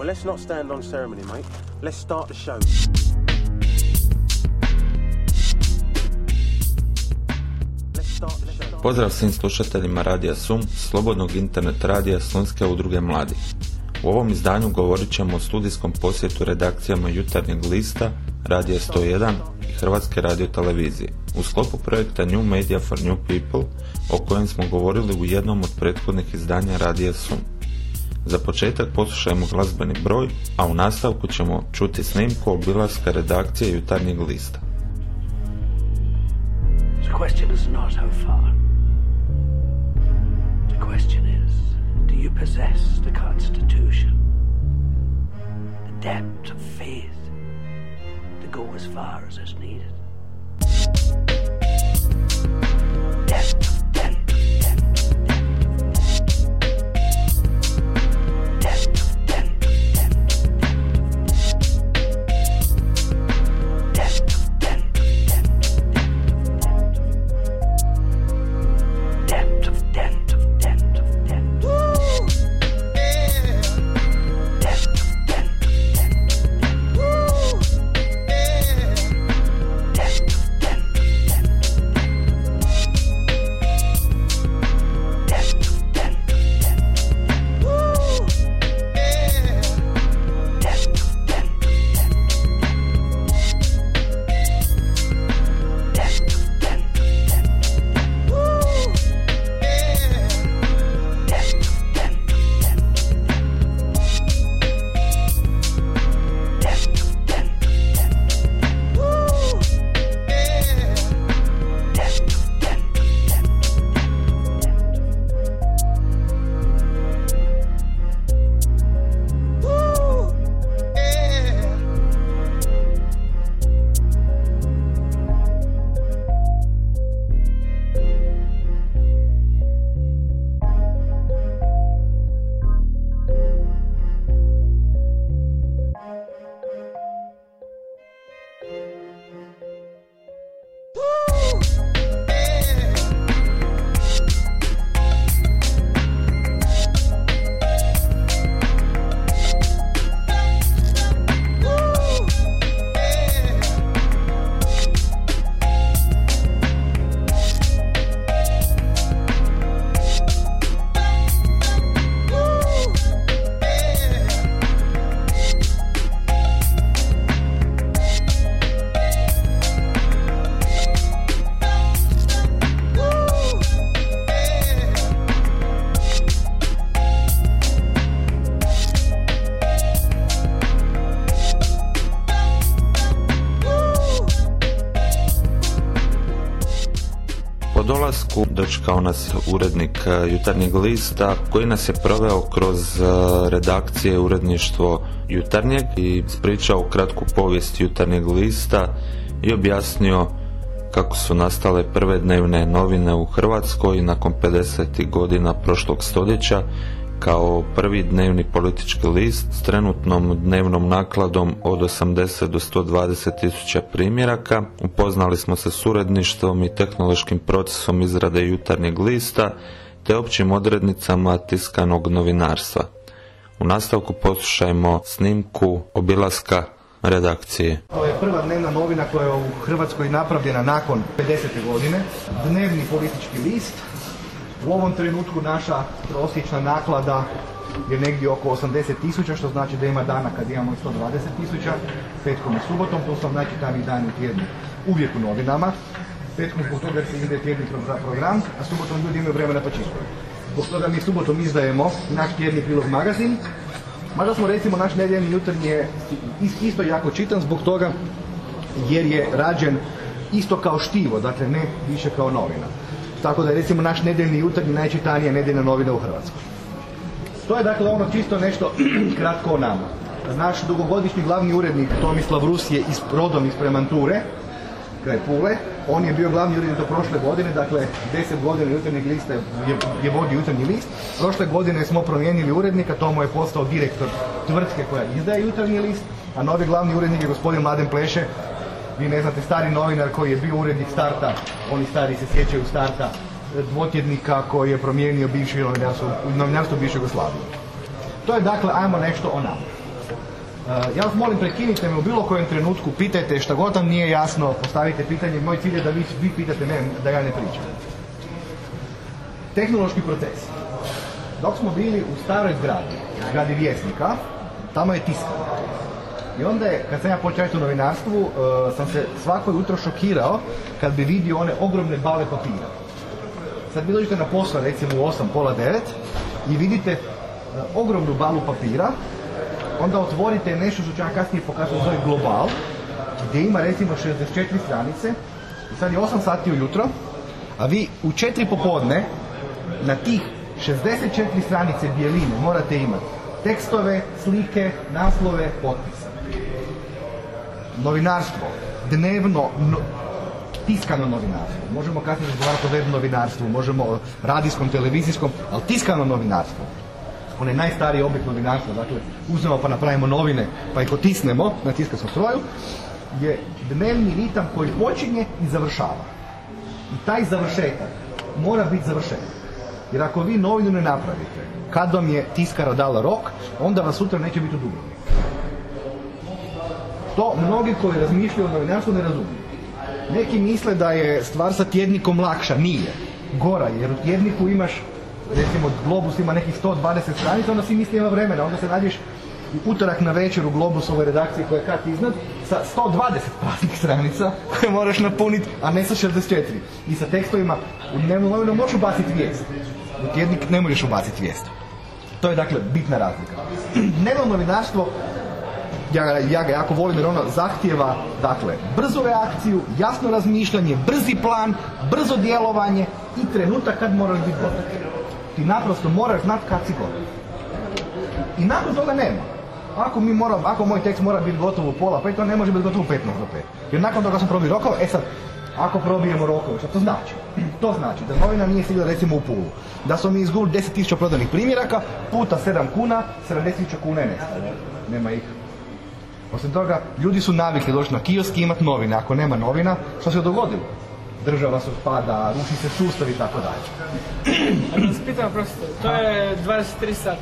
Well, let's not stand on ceremony, mate. Let's start the show. Pozdrav svim slušateljima Radija Sum, slobodnog internet radija Slunske udruge mladih. U ovom izdanju govorit ćemo o studijskom posjetu redakcijama Jutarnjeg lista, Radija 101 i Hrvatske radiotelevizije u sklopu projekta New Media for New People o kojem smo govorili u jednom od prethodnih izdanja Radija Sum. Za početak poslušajmo glazbeni broj, a u nastavku ćemo čuti snimku obilaska redakcije Jutarnjeg lista. The question is not how far. The question is, do you possess the Constitution? The depth of faith to go as far as is needed? Dočekao nas urednik e, Jutarnjeg lista koji nas je proveo kroz e, redakcije uredništvo Jutarnjeg i ispričao kratku povijest Jutarnjeg lista i objasnio kako su nastale prve dnevne novine u Hrvatskoj nakon 50. godina prošlog stoljeća kao prvi dnevni politički list s trenutnom dnevnom nakladom od 80 do 120 tisuća primjeraka. Upoznali smo se s uredništvom i tehnološkim procesom izrade jutarnjeg lista te općim odrednicama tiskanog novinarstva. U nastavku poslušajmo snimku obilaska redakcije. To je prva dnevna novina koja je u Hrvatskoj napravljena nakon 50. godine. Dnevni politički list. U ovom trenutku naša prosječna naklada je negdje oko 80 tisuća, što znači da ima dana kad imamo i 120 tisuća, petkom i subotom, to su vam najčitaniji dani u tjednu, uvijek u novinama. Petkom zbog toga se ide tjedni pro- program, a subotom ljudi imaju vremena pa čisto. Zbog toga mi subotom izdajemo naš tjedni prilog magazin, Mada smo recimo naš nedjeljni jutarnji je is- isto jako čitan zbog toga jer je rađen isto kao štivo, dakle ne više kao novina. Tako da je recimo naš nedjeljni jutarnji najčitanija nedjeljna novina u Hrvatskoj. To je dakle ono čisto nešto kratko o nama. Naš dugogodišnji glavni urednik Tomislav Rus je iz, rodom iz Premanture, kraj Pule. On je bio glavni urednik do prošle godine, dakle 10 godina jutarnjeg lista je, je vodio jutarnji list. Prošle godine smo promijenili urednika, to mu je postao direktor tvrtke koja izdaje jutarnji list, a novi glavni urednik je gospodin Mladen Pleše, vi ne znate, stari novinar koji je bio urednik starta, oni stari se sjećaju starta e, dvotjednika koji je promijenio bivši novinarstvo, novinarstvo bivše Jugoslavije. To je dakle, ajmo nešto o nama. ja vas molim prekinite me u bilo kojem trenutku, pitajte šta god vam nije jasno, postavite pitanje. Moj cilj je da vi, vi pitate me, da ja ne pričam. Tehnološki proces. Dok smo bili u staroj zgradi, zgradi vjesnika, tamo je tiskano. I onda je, kad sam ja počeo u novinarstvu, uh, sam se svako jutro šokirao kad bi vidio one ogromne bale papira. Sad vi dođete na posao, recimo u 8, pola 9, i vidite uh, ogromnu balu papira, onda otvorite nešto što ću vam kasnije pokazati, zove Global, gdje ima recimo 64 stranice, i sad je 8 sati ujutro, a vi u 4 popodne na tih 64 stranice bijeline morate imati tekstove, slike, naslove, potpise. Novinarstvo, dnevno, no, tiskano novinarstvo. Možemo kasnije razgovarati o web novinarstvu, možemo o radijskom, televizijskom, ali tiskano novinarstvo. Onaj najstariji oblik novinarstva, dakle uzmemo pa napravimo novine pa ih otisnemo na tiskarskom stroju, je dnevni ritam koji počinje i završava. I taj završetak mora biti završetak. Jer ako vi novinu ne napravite, kad vam je tiskara dala rok, onda vam sutra neće biti u Dubrovniku. To mnogi koji razmišljaju o novinarstvu ne razumiju. Neki misle da je stvar sa tjednikom lakša, nije. Gora, je, jer u tjedniku imaš, recimo Globus ima nekih 120 stranica, onda si misli ima vremena, onda se nađeš u utorak na večer u Globusovoj redakciji koja je kat iznad sa 120 praznih stranica koje moraš napuniti, a ne sa 64. I sa tekstovima u dnevnu novinu možeš ubaciti vijest. U tjednik ne možeš ubaciti vijest. To je dakle bitna razlika. Dnevno novinarstvo ja, ja ga jako volim jer ono zahtjeva dakle brzu reakciju, jasno razmišljanje, brzi plan, brzo djelovanje i trenutak kad moraš biti gotov. Ti naprosto moraš znati kad si gotov. I nakon toga nema. Ako mi mora, ako moj tekst mora biti gotov u pola pet, on ne može biti gotov u 15 do 5. Jer nakon toga sam probio rokove, e sad, ako probijemo rokove, što to znači? To znači da novina nije stigla recimo u Pulu. Da smo mi izgubili 10.000 prodanih primjeraka, puta 7 kuna, 70.000 kuna je nestalo. Nema ih. Osim toga, ljudi su navikli doći na kiosk i imati novine. Ako nema novina, što se dogodilo? Država se spada, ruši se sustav i tako dalje. A da vas pitam, profesor, to je 23 sata,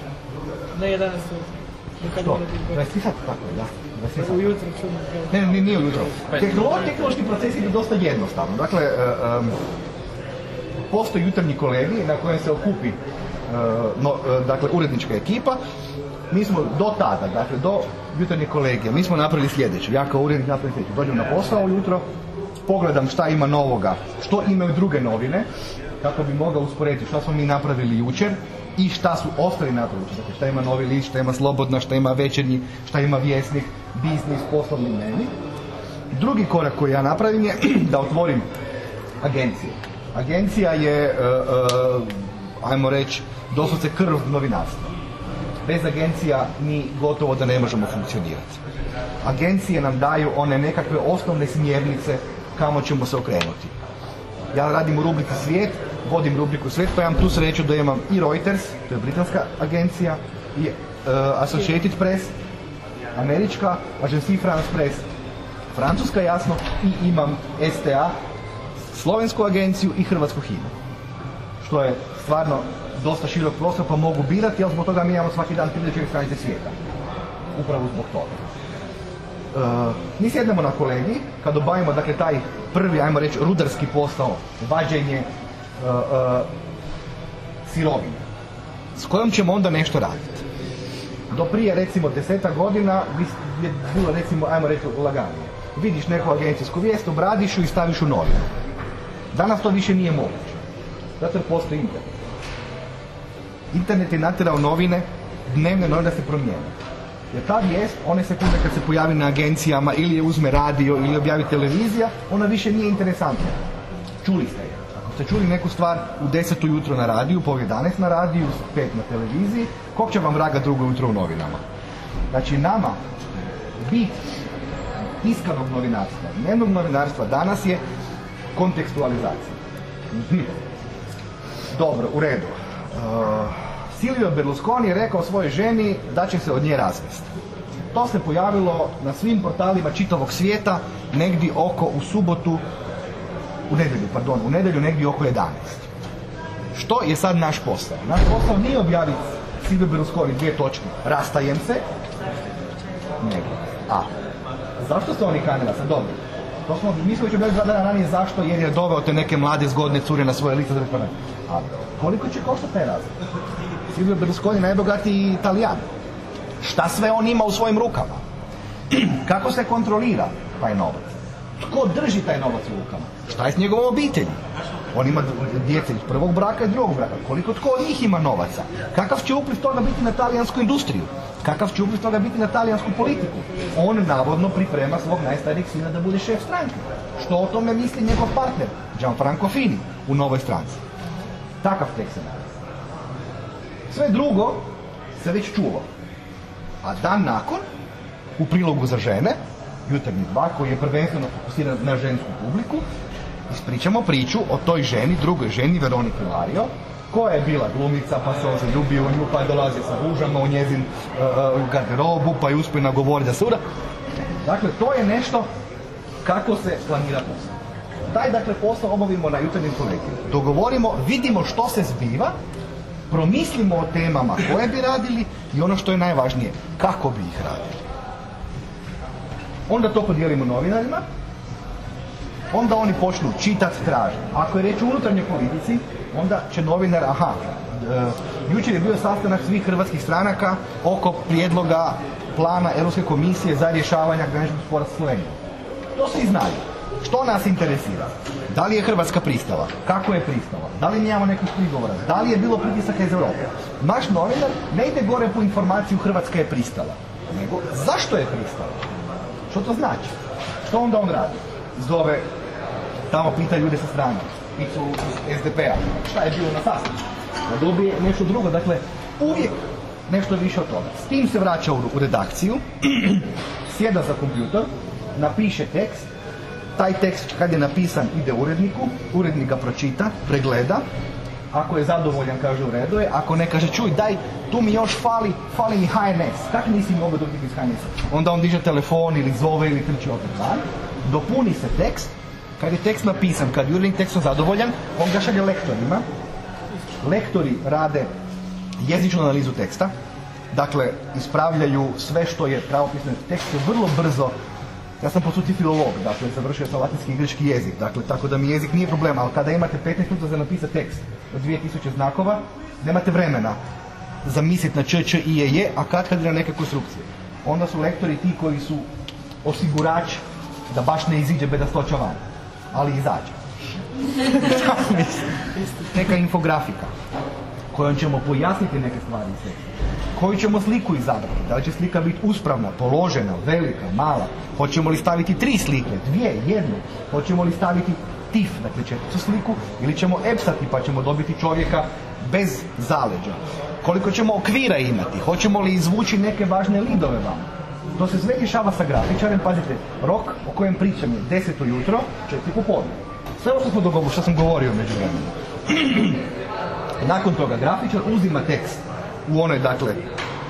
ne 11 ujutro. Do kad To, mora biti gotov. 20 sati, tako je, da. 20 sati. Ujutro čudno. Ne, ne, nije ujutro. Tehnolo- tehnološki proces ide dosta jednostavno. Dakle, e, postoji jutarnji kolegij na kojem se okupi e, no, e, dakle, urednička ekipa. Mi smo do tada, dakle, do jutarnjeg kolegija, mi smo napravili sljedeće. Ja kao urednik napravim sljedeće. Dođem na posao ujutro, pogledam šta ima novoga, što imaju druge novine, kako bi mogao usporediti šta smo mi napravili jučer i šta su ostali napravili. Dakle, šta ima novi list, šta ima slobodna, šta ima večernji, šta ima vjesnik, biznis, poslovni dnevnik. Drugi korak koji ja napravim je da otvorim agencije. Agencija je, e, e, ajmo reći, doslovce krv novinarstva. Bez agencija mi gotovo da ne možemo funkcionirati. Agencije nam daju one nekakve osnovne smjernice kamo ćemo se okrenuti. Ja radim u rubrici Svijet, vodim rubriku Svijet, pa imam tu sreću da imam i Reuters, to je britanska agencija, i e, Associated Press, američka, Agence France Press, francuska jasno, i imam STA, slovensku agenciju i hrvatsku HINA. Što je stvarno dosta širok prostor pa mogu birati, ali zbog toga mi imamo svaki dan 34 stranice svijeta. Upravo zbog toga. E, mi sjednemo na kolegij, kad obavimo dakle taj prvi, ajmo reći, rudarski posao, vađenje e, e, sirovine, s kojom ćemo onda nešto raditi. Do prije recimo deseta godina je bilo recimo, ajmo reći, laganije. Vidiš neku agencijsku vijest, obradiš ju i staviš u novinu. Danas to više nije moguće. Zato postoji internet. Internet je natjerao novine, dnevne novine da se promijene. Jer ta vijest, one sekunde kad se pojavi na agencijama ili je uzme radio ili objavi televizija, ona više nije interesantna. Čuli ste je. Ako ste čuli neku stvar u 10 ujutro na radiju, po 11 na radiju, 5 na televiziji, kog će vam vraga drugo ujutro u novinama? Znači nama bit tiskanog novinarstva, dnevnog novinarstva danas je kontekstualizacija. Dobro, u redu. Uh, Silvio Berlusconi je rekao svojoj ženi da će se od nje razvesti. To se pojavilo na svim portalima čitavog svijeta negdje oko u subotu, u nedjelju, pardon, u nedjelju negdje oko 11. Što je sad naš posao? Naš posao nije objaviti Silvio Berlusconi dvije točke, rastajem se, nego. A, zašto se oni kanila? Sad dobro. To smo, mi smo već objavili dva dana ranije zašto, jer je doveo te neke mlade zgodne cure na svoje lice. A koliko će koštati taj razlog? Silvio Berlusconi najbogatiji italijan. Šta sve on ima u svojim rukama? Kako se kontrolira taj novac? Tko drži taj novac u rukama? Šta je s njegovom obitelji? On ima djece iz prvog braka i drugog braka. Koliko tko od njih ima novaca? Kakav će upliv toga biti na talijansku industriju? Kakav će upliv toga biti na talijansku politiku? On navodno priprema svog najstarijeg sina da bude šef stranke. Što o tome misli njegov partner, Gianfranco Fini, u novoj stranci. Takav tek se nalazi. Sve drugo se već čulo. A dan nakon, u prilogu za žene, jutarnji dva, koji je prvenstveno fokusiran na žensku publiku, ispričamo priču o toj ženi, drugoj ženi, Veroniki Lario, koja je bila glumica, pa se on zaljubio u nju, pa je dolazio sa ružama u njezin uh, garderobu, pa je uspio nagovoriti da se ura. Dakle, to je nešto kako se planira posao. Taj, dakle, posao obavimo na jutarnjem kolegiju. Dogovorimo, vidimo što se zbiva, promislimo o temama koje bi radili i ono što je najvažnije, kako bi ih radili. Onda to podijelimo novinarima, onda oni počnu čitati, tražiti. Ako je reč o unutarnjoj politici, onda će novinar, aha, e, jučer je bio sastanak svih hrvatskih stranaka oko prijedloga plana Europske komisije za rješavanje graničnog spora sa Slovenijom. To svi znaju. Što nas interesira? Da li je Hrvatska pristala? Kako je pristala? Da li mi imamo nekih prigovora? Da li je bilo pritisaka iz Europe? Naš novinar ne ide gore po informaciju Hrvatska je pristala. Nego, zašto je pristala? Što to znači? Što onda on radi? Zove, tamo pita ljude sa strane, pitu SDP-a, šta je bilo na sastanku? Da dobije nešto drugo, dakle, uvijek nešto više od toga. S tim se vraća u, redakciju, sjeda za kompjuter, napiše tekst, taj tekst kad je napisan ide uredniku, urednik ga pročita, pregleda, ako je zadovoljan kaže u redu je, ako ne kaže čuj daj tu mi još fali, fali mi HNS, kako nisi mogao dobiti iz HNS-a? Onda on diže telefon ili zove ili trči opet van, dopuni se tekst, kad je tekst napisan, kad je urednik tekstom zadovoljan, on ga šalje lektorima, lektori rade jezičnu analizu teksta, dakle ispravljaju sve što je pravopisno tekst je vrlo brzo. Ja sam po suci filolog, dakle završio sam latinski i grčki jezik, dakle tako da mi jezik nije problem, ali kada imate 15 minuta za napisati tekst od 2000 znakova, nemate vremena za misliti na č, č, i, je, je, a kad kad na neke konstrukcije. Onda su lektori ti koji su osigurač da baš ne iziđe bedastoća van, ali izađe. Neka infografika kojom ćemo pojasniti neke stvari iz. Koju ćemo sliku izabrati? Da li će slika biti uspravna, položena, velika, mala? Hoćemo li staviti tri slike, dvije, jednu? Hoćemo li staviti tif, dakle četvrtu sliku, ili ćemo epsati pa ćemo dobiti čovjeka bez zaleđa? Koliko ćemo okvira imati? Hoćemo li izvući neke važne lidove vam? To se sve rješava sa grafičarem, pazite, rok o kojem pričam je 10 ujutro, 4 popodne. Sve ovo što, smo dogovorili, što sam govorio među vremenu. Nakon toga grafičar uzima tekst u onoj dakle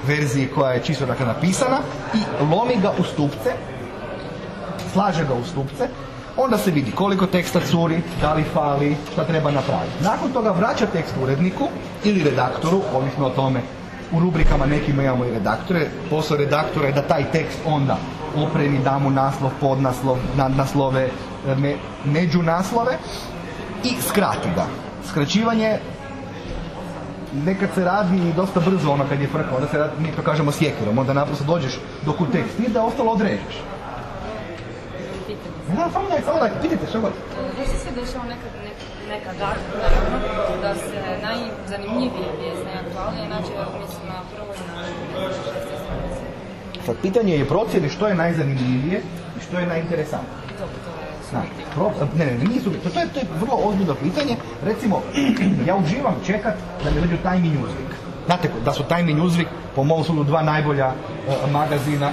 verziji koja je čisto dakle napisana i lomi ga u stupce, slaže ga u stupce, onda se vidi koliko teksta curi, da li fali, šta treba napraviti. Nakon toga vraća tekst uredniku ili redaktoru, ovisno o tome u rubrikama nekima imamo i redaktore. Posao redaktora je da taj tekst onda opremi, da mu naslov, podnaslov, naslove, me, među naslove i skrati ga. Skraćivanje nekad se radi dosta brzo ono kad je frka, onda se radi, mi to kažemo sjekirom, onda naprosto dođeš dok u tekst ide, ostalo odrežeš. Da, samo daj, samo daj, pitajte što god. Desi se dešava nekad, nekad naravno, da se najzanimljivije najaktualnije, znači mislim na prvoj na Sad, pitanje je procjeni što je najzanimljivije i što je najinteresantnije. Znači, pro, ne, ne, nisu, to, to, je, to je vrlo ozbiljno pitanje. Recimo, ja uživam čekat da mi dođu Time Newsweek. Znate da su Time Newsweek po mom sudu dva najbolja uh, magazina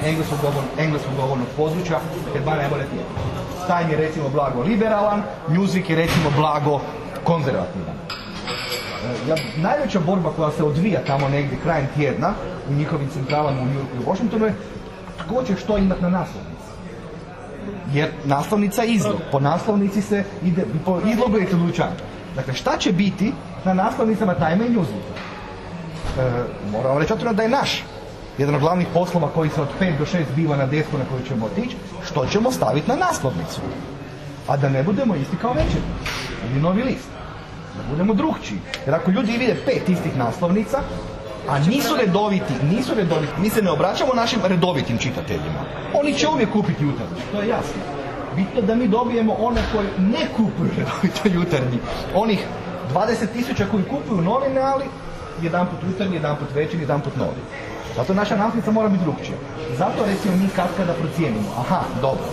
engleskog govornog područja, jer dva najbolje tijela. Time je recimo blago liberalan, Newsweek je recimo blago konzervativan. Uh, ja, najveća borba koja se odvija tamo negdje krajem tjedna u njihovim centralama u New Yorku i Washingtonu je tko će što imati na naslovnici jer naslovnica je izlog. Po naslovnici se ide, po izlogu je dućan. Dakle, šta će biti na naslovnicama Time i Newsweeka? E, moram reći otvoreno da je naš jedan od glavnih poslova koji se od 5 do 6 biva na desku na koju ćemo otići, što ćemo staviti na naslovnicu. A da ne budemo isti kao večer. Ili novi list. Da budemo drugčiji. Jer ako ljudi vide pet istih naslovnica, a nisu redoviti, nisu redoviti, mi se ne obraćamo našim redovitim čitateljima. Oni će uvijek kupiti jutarnji, to je jasno. Bitno da mi dobijemo one koji ne kupuju redovito jutarnji. Onih 20 tisuća koji kupuju novine, ali jedan put jutarnji, jedan put večernji, jedan put novi. Zato naša naslovnica mora biti drugčija. Zato recimo mi kad kada procijenimo, aha, dobro,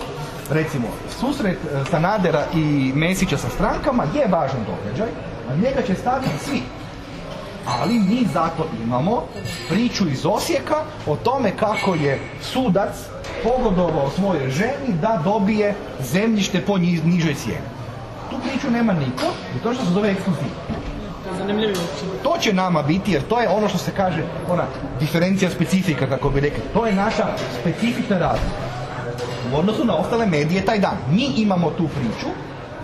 recimo susret e, Sanadera i Mesića sa strankama je važan događaj, a njega će staviti svi. Ali mi zato imamo priču iz Osijeka o tome kako je sudac pogodovao svojoj ženi da dobije zemljište po nižoj cijeni. Tu priču nema niko i to što se zove To će nama biti jer to je ono što se kaže ona diferencija specifika kako bi rekli. To je naša specifična razlika. U odnosu na ostale medije taj dan. Mi imamo tu priču,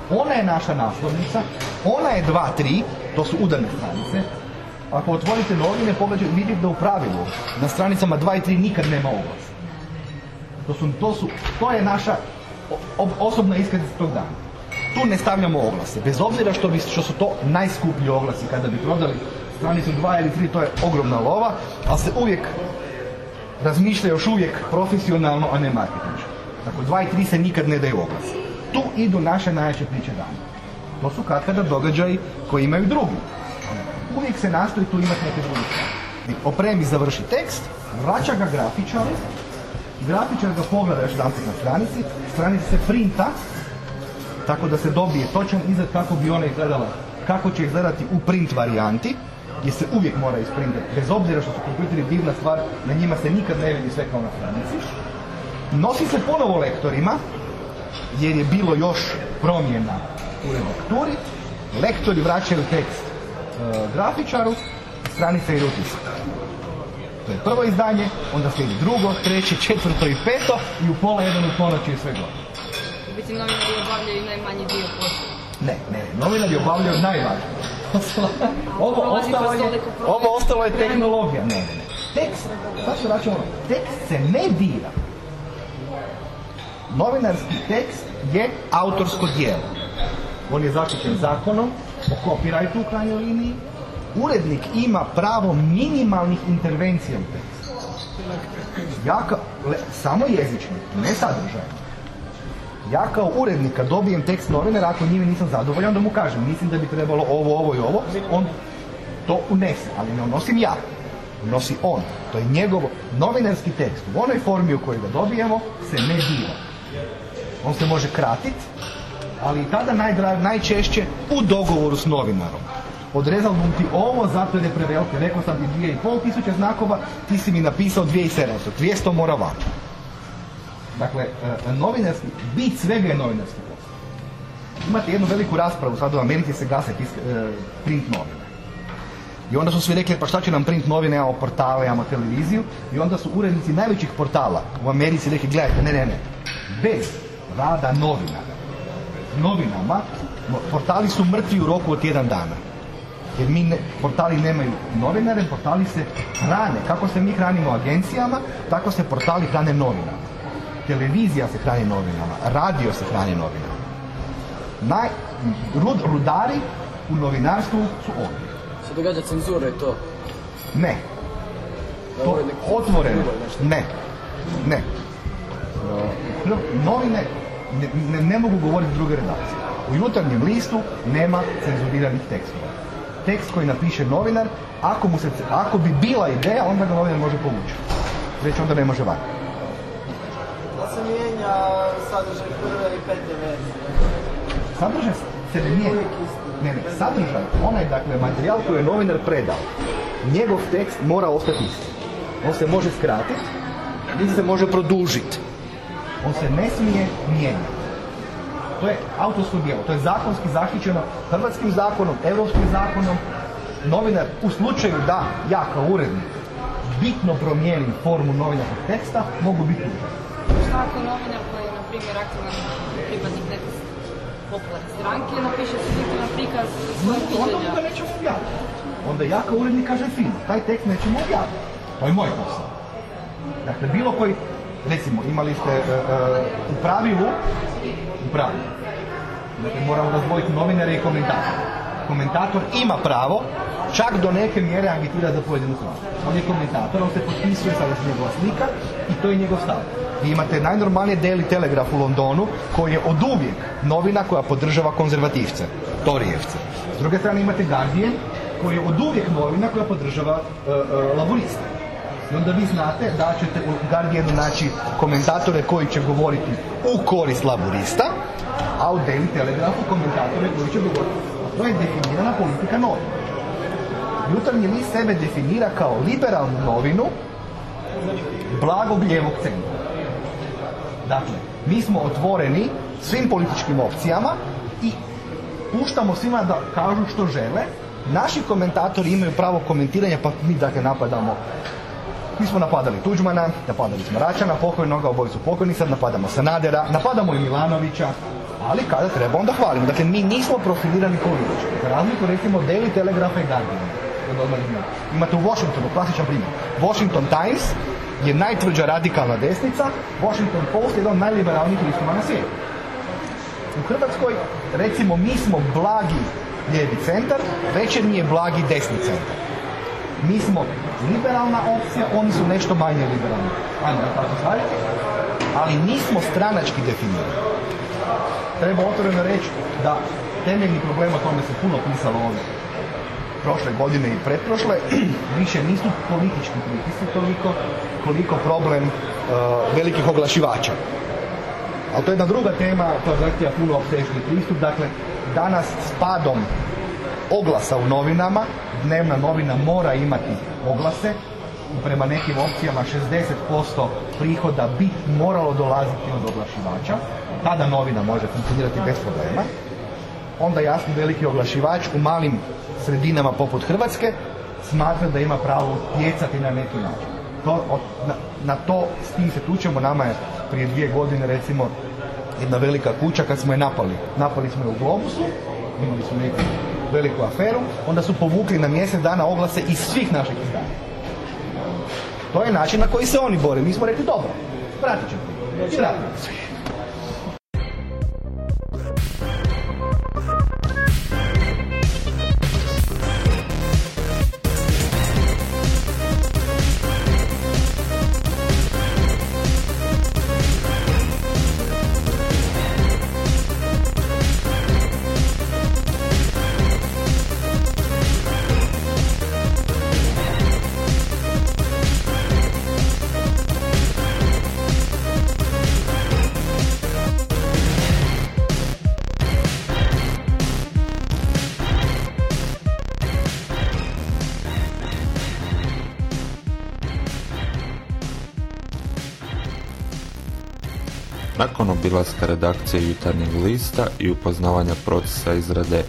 ona je naša naslovnica, ona je 2-3, to su udarne stranice. Ako otvorite novine, pogledajte, vidite da u pravilu na stranicama 2 i 3 nikad nema oglas. To su, to su, to je naša osobna iskaznica tog dana. Tu ne stavljamo oglase, bez obzira što, su to najskuplji oglasi. Kada bi prodali stranicu 2 ili 3, to je ogromna lova, ali se uvijek razmišlja još uvijek profesionalno, a ne marketinški. Dakle, 2 i 3 se nikad ne daju oglasi. Tu idu naše najjače priče dana. To su katkada događaji koji imaju drugu. Uvijek se nastoji tu imati neke druge stvari. Opremi završi tekst, vraća ga grafičaru, grafičar ga pogleda još jedanput na stranici, stranica se printa, tako da se dobije točan izgled kako bi ona izgledala, kako će izgledati u print varijanti, gdje se uvijek mora isprintati, bez obzira što su kompjuteri divna stvar, na njima se nikad ne vidi sve kao na stranici. Nosi se ponovo lektorima, jer je bilo još promjena u redakturi. Lektori vraćaju tekst e, grafičaru, stranica ide u tisak. To je prvo izdanje, onda slijedi drugo, treće, četvrto i peto i u pola jedan u ponoći je sve gotovo. U biti novinari obavljaju najmanji dio posla. Ne, ne, novinari obavljaju najvažnije. ovo, Prolazi ostalo je, ovo ostalo je tehnologija. Ne, ne, ne. Tekst, sad se vraćamo, tekst se ne dira. Novinarski tekst je autorsko djelo. On je zaštićen zakonom o copyrightu u krajnjoj liniji. Urednik ima pravo minimalnih intervencija u tekstu. Ja ka, le, samo jezično, ne sadržajno. Ja kao urednik dobijem tekst novinara, ako njime nisam zadovoljan, onda mu kažem, mislim da bi trebalo ovo, ovo i ovo, on to unese, ali ne unosim ja. Unosi on. To je njegov novinarski tekst. U onoj formi u kojoj ga dobijemo se ne dira. On se može kratiti, ali i tada najdra- najčešće u dogovoru s novinarom. Odrezal bom ti ovo zato je preveliko. Rekao sam ti 2,5 tisuća znakova, ti si mi napisao 2700. 200 mora van. Dakle, e, novinarski, bit svega je novinarski posao. Imate jednu veliku raspravu, sad u Americi se gase e, print novine. I onda su svi rekli, pa šta će nam print novine, imamo portale, imamo televiziju. I onda su urednici najvećih portala u Americi rekli, gledajte, ne, ne, ne, bez rada novinara, novinama, no- portali su mrtvi u roku od tjedan dana. Jer mi portali nemaju novinare, portali se hrane. Kako se mi hranimo agencijama, tako se portali hrane novinama. Televizija se hrani novinama, radio se hrani novinama. Naj, rud, rudari u novinarstvu su ovdje. Se događa cenzura i to. Ne. To otvoreno. Ne. Ne. Novine ne, ne, ne mogu govoriti druge redakcije. U jutarnjem listu nema cenzuriranih tekstova. Tekst koji napiše novinar, ako, mu se, ako bi bila ideja, onda ga novinar može povući. Već onda ne može van. Se mijenja sadržaj prve i pete verzije. Sadržaj se ne mijenja. Ne, ne, sadržaj, onaj dakle materijal koji je novinar predao, njegov tekst mora ostati isti. On se može skratiti ili se može produžiti. On se ne smije mijenjati. To je autorsko djelo, to je zakonski zaštićeno hrvatskim zakonom, europskim zakonom. Novinar u slučaju da ja kao urednik bitno promijenim formu novinarskog teksta, mogu biti. Ako novinar koji je, na primjer, aktivan pripadnik neke popularne stranke, napiše subjektivan prikaz svojeg onda mu ga viđenja? nećemo objaviti. Onda ja kao urednik kažem fino, taj tekst nećemo objaviti. To je moj posao. Dakle, bilo koji, recimo, imali ste e, e, u pravilu, u pravilu, dakle, moramo razdvojiti novinare i komentatora. Komentator ima pravo čak do neke mjere agitirati za pojedinu stranu. On je komentator, on se potpisuje sa njegova slika i to je njegov stav. Vi imate najnormalnije Daily Telegraph u Londonu koji je od uvijek novina koja podržava konzervativce, Torijevce. S druge strane imate Guardian koji je od uvijek novina koja podržava e, e, laboriste. I onda vi znate da ćete u Guardianu naći komentatore koji će govoriti u korist laborista, a u Daily Telegraphu komentatore koji će govoriti. To je definirana politika novina. Jutarnji list sebe definira kao liberalnu novinu blagog lijevog centra. Dakle, mi smo otvoreni svim političkim opcijama i puštamo svima da kažu što žele. Naši komentatori imaju pravo komentiranja, pa mi dakle napadamo mi smo napadali Tuđmana, napadali smo Račana, pokojnoga, oboji su pokojni, sad napadamo Sanadera, napadamo i Milanovića, ali kada treba onda hvalimo. Dakle, mi nismo profilirani politički. Za razliku recimo Daily Telegrapha i Guardian. Imate u Washingtonu, klasičan primjer. Washington Times je najtvrđa radikalna desnica, Washington Post je jedan od najliberalnijih listova na svijetu. U Hrvatskoj, recimo, mi smo blagi lijevi centar, večernji je blagi desni centar. Mi smo liberalna opcija, oni su nešto manje liberalni. Ajmo tako staviti. Ali nismo stranački definirani. Treba otvoreno reći da temeljni problem o tome se puno pisalo ovdje prošle godine i pretprošle, više nisu politički pritisci toliko koliko problem uh, velikih oglašivača. Ali to je jedna druga tema koja zahtjeva puno opsežni pristup. Dakle, danas s padom oglasa u novinama, dnevna novina mora imati oglase, prema nekim opcijama 60% prihoda bi moralo dolaziti od oglašivača, tada novina može funkcionirati bez problema. Onda jasno veliki oglašivač u malim sredinama poput Hrvatske smatra da ima pravo utjecati na neki način. To, na, na, to s tim se tučemo, nama je prije dvije godine recimo jedna velika kuća kad smo je napali. Napali smo je u Globusu, imali smo neku veliku aferu, onda su povukli na mjesec dana oglase iz svih naših izdanja. To je način na koji se oni bore. Mi smo rekli dobro, vratit ćemo. Obilaska redakcije jutarnjeg lista i upoznavanja procesa izrade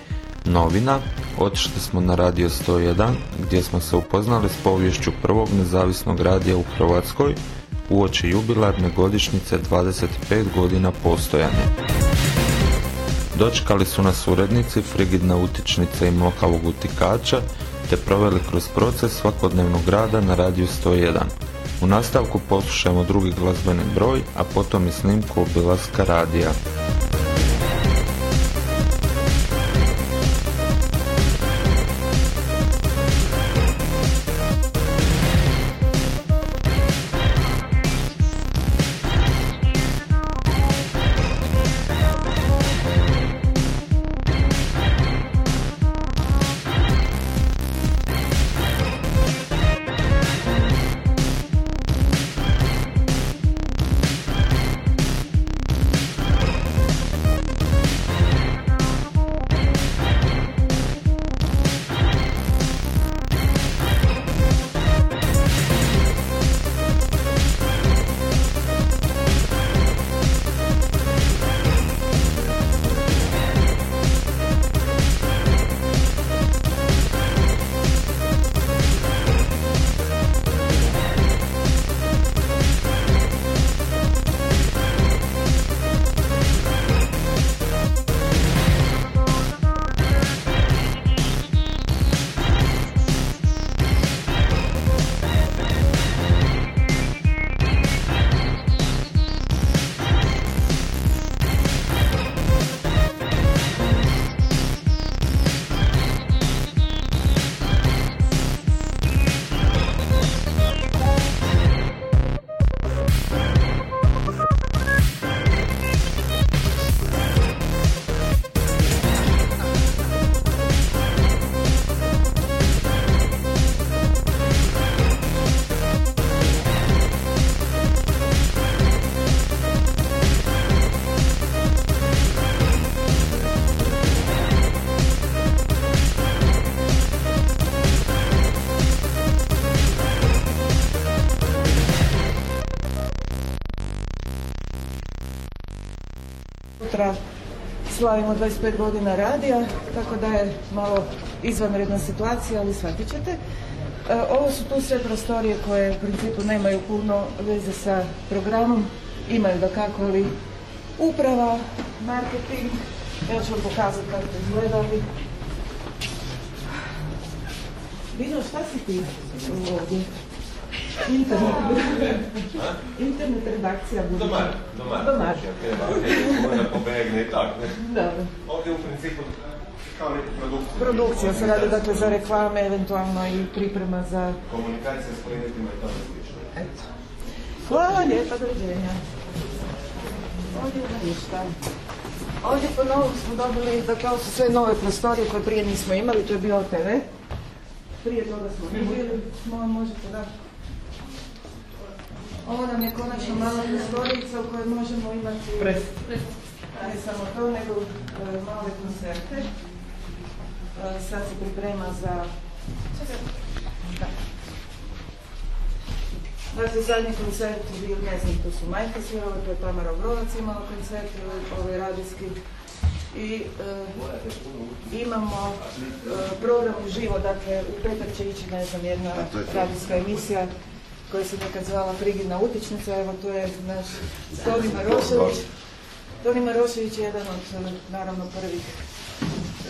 novina, otišli smo na Radio 101 gdje smo se upoznali s povješću prvog nezavisnog radija u Hrvatskoj uoči jubilarne godišnjice 25 godina postojanja. Dočekali su nas urednici Frigidna utičnica i Mlokavog utikača te proveli kroz proces svakodnevnog rada na Radio 101. U nastavku poslušajmo drugi glazbeni broj, a potom i snimku obilaska radija. Slavimo 25 godina radija, tako da je malo izvanredna situacija, ali shvatit ćete. E, Ovo su tu sve prostorije koje u principu nemaju puno veze sa programom, imaju da kako li uprava, marketing, ja ću vam pokazati kako to izgleda, ali... Vino, šta si ti ovdje? Internet. Internet redakcija buduća. Domar, domar. Domar. Možda pobegne i tako. Dobro. Ovdje u principu kao neku produkciju. Produkcija se radi dakle za reklame, eventualno i priprema za... Komunikacija s klijentima i tome slično. Eto. Hvala lijepa, doviđenja. Ovdje ima ništa. Ovdje po novom smo dobili, dakle ovo su sve nove prostorije koje prije nismo imali, to je bio TV. Prije toga smo bili, mo- možete da... Ovo nam je konačno mala prostorica u kojoj možemo imati... Ne samo to, nego e, male koncerte. E, sad se priprema za... Da. Dakle, zadnji koncert je bio, ne znam, to su Majke svirale, to je Tamara Obrovac imala koncert, ovaj radijski. I e, imamo e, program uživo, dakle, u petak će ići, ne znam, jedna radijska emisija koja se nekad zvala Frigidna utičnica, evo to je naš Toni Marošević. Toni Marošević je jedan od, naravno, prvih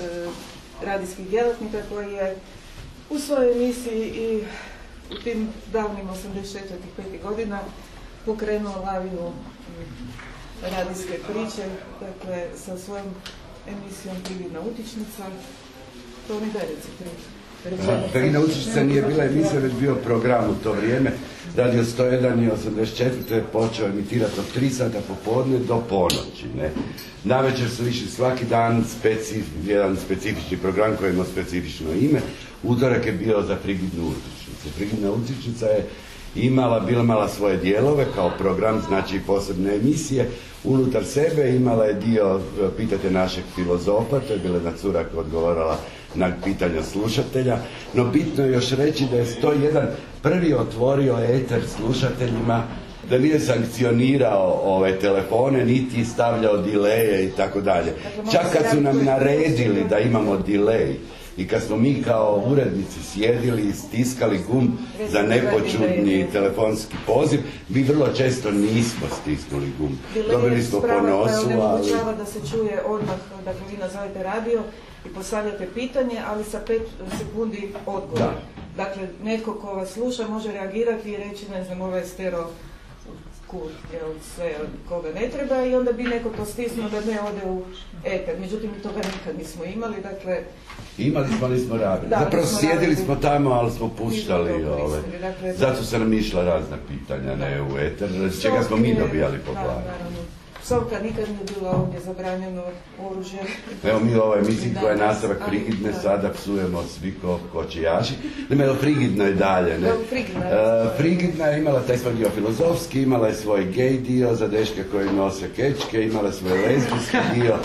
e, radijskih djelatnika koji je u svojoj emisiji i u tim davnim 84. 5. godina pokrenuo lavinu radijske priče, dakle, sa svojom emisijom Prividna utičnica. To mi daj Perina Učišća nije bila emisija, već bio program u to vrijeme. Radio 101 i 84. je počeo emitirati od 3 sata popodne do ponoći. Ne? Navečer su išli svaki dan jedan specifični program koji je imao specifično ime. Utorak je bio za frigidnu utičnicu. Frigidna utičnica je imala, bila imala svoje dijelove kao program, znači posebne emisije. Unutar sebe imala je dio e, Pitate našeg filozofa, to je bila jedna cura koja odgovarala na pitanja slušatelja, no bitno je još reći da je 101 prvi otvorio eter slušateljima, da nije sankcionirao ove telefone, niti stavljao dileje i tako dalje. Čak kad su nam naredili da imamo dilej i kad smo mi kao urednici sjedili i stiskali gum za nepočudni telefonski poziv, mi vrlo često nismo stisnuli gum. Dobili smo po nosu, ali... da se čuje odmah, dakle vi nazovete radio i postavljate pitanje, ali sa pet sekundi odgovor. Da. Dakle, netko ko vas sluša može reagirati i reći, ne znam, ovaj stero kur, jel, sve koga ne treba i onda bi neko to stisnuo da ne ode u eter. Međutim, toga nikad nismo imali, dakle, Imali smo, nismo rabili. Da, Zapravo nismo sjedili smo tamo, ali smo puštali ove. koristili, dakle, Zato su nam išla razna pitanja, ne u eter, čega smo mi dobijali po naravno. Psovka nikad nije bila ovdje zabranjeno oružje. Evo mi u ovoj emisiji koja je nastavak frigidne, da. sada psujemo svi ko kočijaši. Nema je frigidno je dalje, ne? Evo, Frigidna je. E, frigidna je imala taj svoj dio filozofski, imala je svoj gej dio za deške koji nose kečke, imala je svoj lezbijski dio,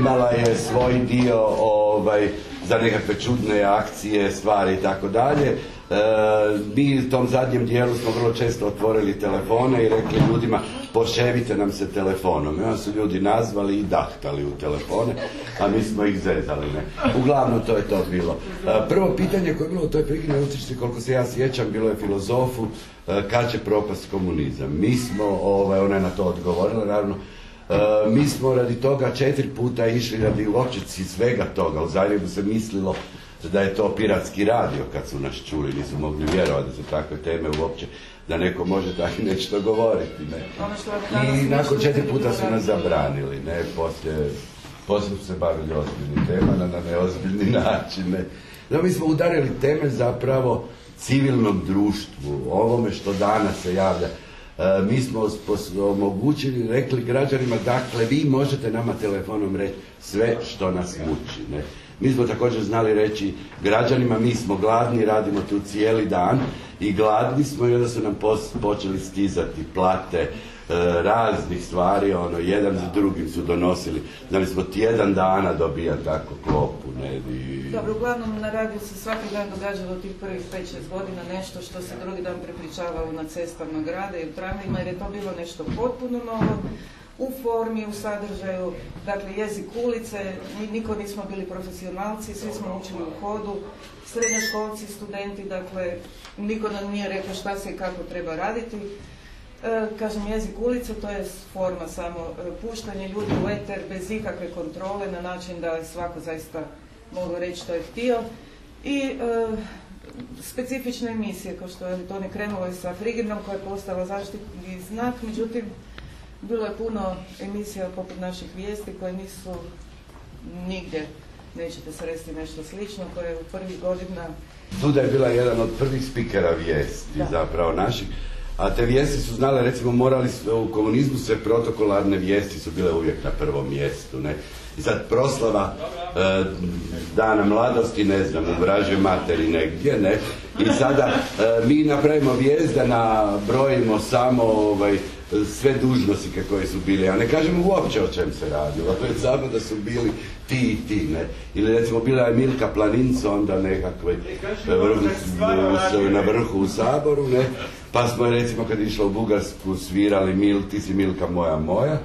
imala je svoj dio ovaj, za nekakve čudne akcije, stvari i tako dalje. E, mi u tom zadnjem dijelu smo vrlo često otvorili telefone i rekli ljudima poševite nam se telefonom. I onda su ljudi nazvali i dahtali u telefone, a mi smo ih zezali. Ne? Uglavnom to je to bilo. E, prvo pitanje koje je bilo u toj priginoj učišci, koliko se ja sjećam, bilo je filozofu e, kad će propast komunizam. Mi smo, ovaj, ona je na to odgovorila, naravno, mi smo radi toga četiri puta išli radi uopće svega toga. U Zagrebu se mislilo da je to piratski radio kad su nas čuli, nisu mogli vjerovati da su takve teme uopće, da neko može tako nešto govoriti. Ne? Ono I nakon četiri puta su nas zabranili, ne, poslije, poslije su se bavili ozbiljnim temama na neozbiljni način, ne. No, mi smo udarili teme zapravo civilnom društvu, ovome što danas se javlja. E, mi smo omogućili, rekli građanima, dakle, vi možete nama telefonom reći sve što nas muči, ne. Mi smo također znali reći građanima, mi smo gladni, radimo tu cijeli dan i gladni smo i onda su nam počeli stizati plate, e, raznih stvari, ono, jedan za drugim su donosili. Znali smo tjedan dana dobija tako klopu, ne, i... Dobro, uglavnom na radiju se svaki dan događalo tih prvih 5-6 godina nešto što se drugi dan prepričavalo na cestama grada i u tramvajima jer je to bilo nešto potpuno novo. U formi, u sadržaju, dakle jezik ulice, ni- niko nismo bili profesionalci, svi smo učili u hodu, srednjoškolci, studenti, dakle niko nam nije rekao šta se i kako treba raditi. E, kažem, jezik ulice, to je forma samo e, puštanje ljudi u eter bez ikakve kontrole na način da je svako zaista mogao reći što je htio. I e, specifične emisije, kao što je to ne krenulo sa Frigidnom koja je postala zaštitni znak, međutim, bilo je puno emisija poput naših vijesti koje nisu nigdje, nećete sresti nešto slično, koje je u prvih godina Tuda je bila jedan od prvih spikera vijesti zapravo naših. A te vijesti su znale, recimo morali su, u komunizmu sve protokolarne vijesti su bile uvijek na prvom mjestu, ne. I sad proslava e, dana mladosti, ne znam, u vražoj materi negdje, ne. I sada e, mi napravimo vijest da nabrojimo samo ovaj, sve dužnosnike koji su bili, a ne kažemo uopće o čem se radilo, to je samo da su bili ti i ti, ne. Ili recimo bila je Milka Planinca, onda nekakve vrh- na vrhu u Saboru, ne. Pa smo je recimo kad je išla u Bugarsku svirali Mil, ti si Milka moja moja.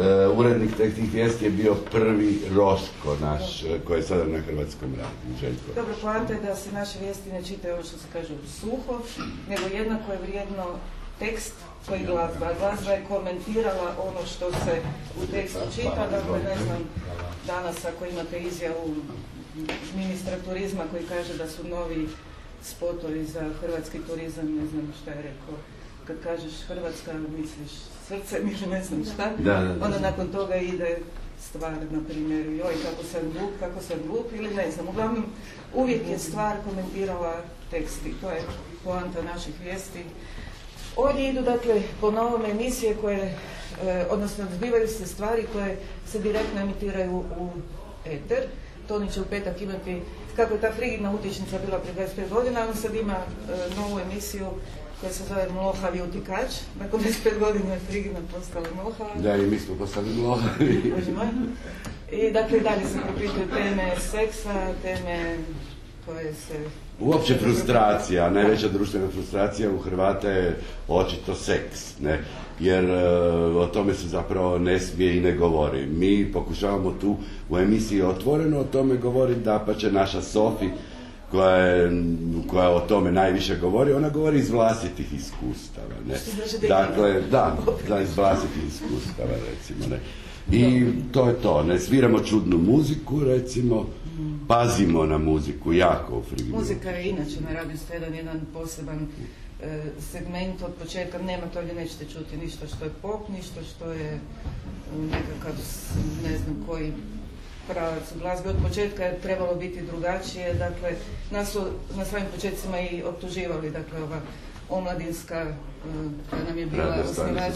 E, urednik teh tih vijesti je bio prvi Roško naš, e, koji je sada na Hrvatskom radiju, Željko. Dobro, poanta je da se naše vijesti ne čitaju ono što se kaže suho, nego jednako je vrijedno tekst koji glazba. Glazba je komentirala ono što se u tekstu čita, dakle ne znam, danas ako imate izjavu ministra turizma koji kaže da su novi spotovi za hrvatski turizam, ne znam šta je rekao, kad kažeš Hrvatska misliš srce ili ne znam šta, Da, da, da. onda nakon toga ide stvar, na primjer, joj kako sam glup, kako sam glup ili ne znam. Uglavnom, uvijek je stvar komentirala tekst i to je poanta naših vijesti. Ovdje idu, dakle, po novom emisije koje, e, odnosno zbivaju se stvari koje se direktno emitiraju u eter. Toni će u petak imati, kako je ta frigidna utječnica bila prije 25 godina, on sad ima e, novu emisiju koja se zove Mlohavi utikač. Nakon 25 godina je frigidna postala Mlohava. Da, i mi smo postali mlohavi. I dakle dalje se propituju teme seksa, teme koje se... Uopće frustracija, najveća društvena frustracija u Hrvata je očito seks, ne? Jer e, o tome se zapravo ne smije i ne govori. Mi pokušavamo tu u emisiji otvoreno o tome govoriti, da pa će naša Sofi koja, je, koja o tome najviše govori, ona govori iz vlastitih iskustava. Ne? Dakle, da, da, iz vlastitih iskustava recimo. Ne? I to je to, ne sviramo čudnu muziku recimo, pazimo na muziku jako u. Muzika je inače na Radio 101 jedan poseban e, segment od početka. Nema to gdje nećete čuti ništa što je pop, ništa što je e, nekakav, ne znam koji pravac u glazbi. Od početka je trebalo biti drugačije. Dakle, nas su na svojim početcima i optuživali. Dakle, ova omladinska, e, koja nam je bila osnivač.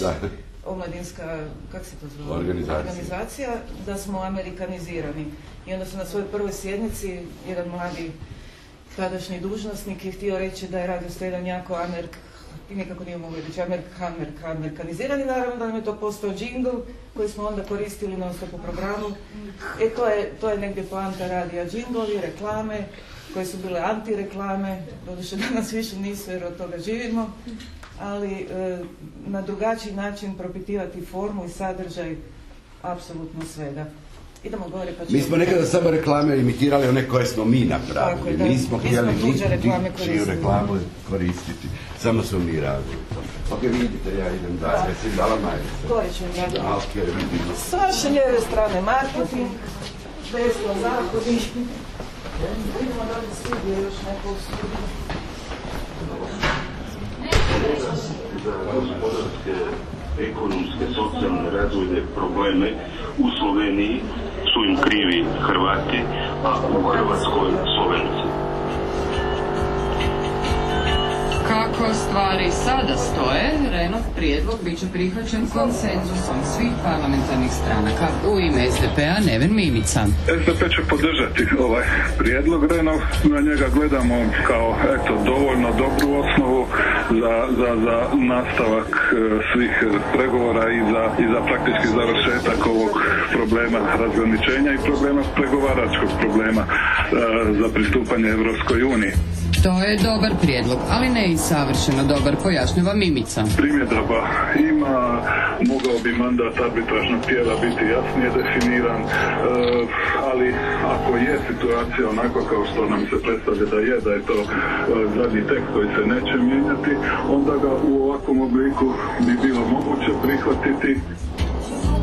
Omladinska, kako se to zove? Organizacija. Organizacija, da smo amerikanizirani. I onda su na svojoj prvoj sjednici jedan mladi tadašnji dužnosnik je htio reći da je Radio 101 jako Amerik, i nikako nije mogao reći Amerik, Amerik, amerikaniziran i naravno da nam je to postao džingl koji smo onda koristili na u programu. E to je, to je negdje poanta radija džinglovi, reklame koje su bile antireklame, doduše danas više nisu jer od toga živimo, ali e, na drugačiji način propitivati formu i sadržaj apsolutno svega. Idemo gore pa ćemo... Mi smo nekada samo reklame imitirali one koje smo mi Tako napravili. da. Nismo Mi htjeli ničiju reklamu koristiti. Samo smo mi radili. Ok, vidite, ja idem dalje. Jesi dala majicu? Gore ću ja. Da, ok, vidimo. S vaše lijeve strane marketing, desno zahodi. Idemo dalje studije, još neko u studiju. gospodarske, ekonomske, socijalne, razvojne probleme u Sloveniji su im krivi Hrvati, a u Hrvatskoj Slovenci. Kako stvari sada stoje, Renov prijedlog bit će prihvaćen konsenzusom svih parlamentarnih stranaka. U ime SDP-a Neven Mimica. SDP će podržati ovaj prijedlog Renov, na njega gledamo kao eto dovoljno dobru osnovu za, za, za nastavak e, svih pregovora i za, i za praktički završetak ovog problema razgraničenja i problema pregovaračkog problema e, za pristupanje Europskoj uniji. To je dobar prijedlog, ali ne i savršeno dobar, pojašnjava Mimica. Primjedaba ima, mogao bi mandat arbitražnog tijela biti jasnije definiran, e, ali ako je situacija onako kao što nam se predstavlja da je, da je to e, zadnji tekst koji se neće mijenjati, onda ga u ovakvom obliku bi bilo moguće prihvatiti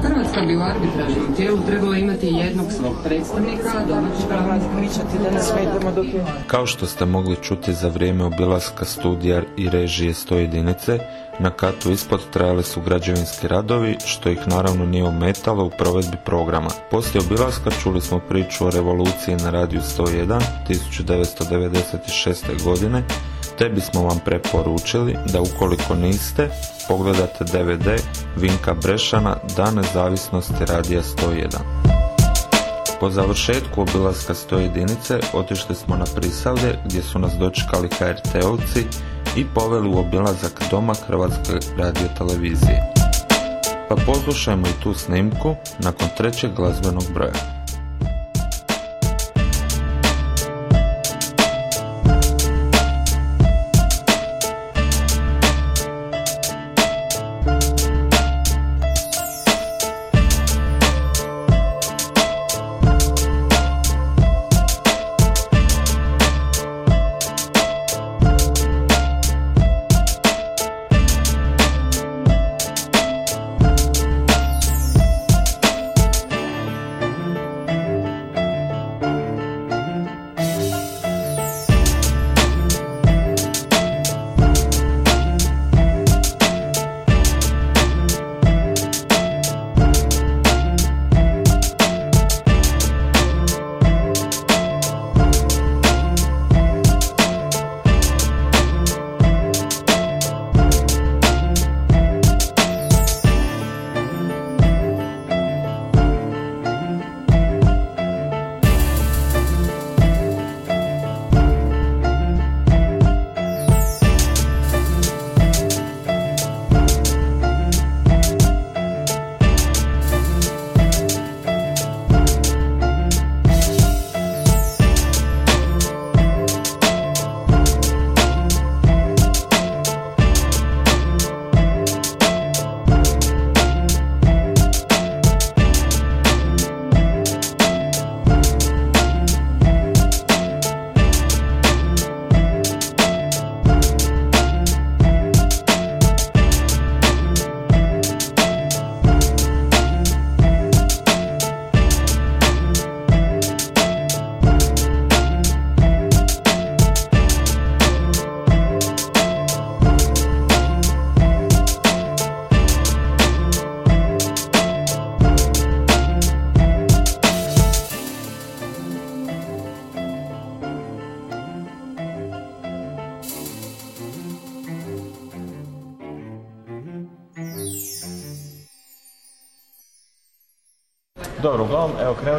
Hrvatska bi u arbitražnom tijelu trebala imati jednog svog predstavnika, a dok je... Kao što ste mogli čuti za vrijeme obilaska studija i režije 100 jedinice, na katu ispod trajali su građevinski radovi, što ih naravno nije ometalo u provedbi programa. Poslije obilaska čuli smo priču o revoluciji na radiju 101 1996. godine, te bismo vam preporučili da ukoliko niste, pogledate DVD Vinka Brešana Dan nezavisnosti radija 101. Po završetku obilaska 100 jedinice otišli smo na Prisavlje gdje su nas dočekali HRT-ovci i poveli u obilazak doma Hrvatske radio televizije. Pa poslušajmo i tu snimku nakon trećeg glazbenog broja.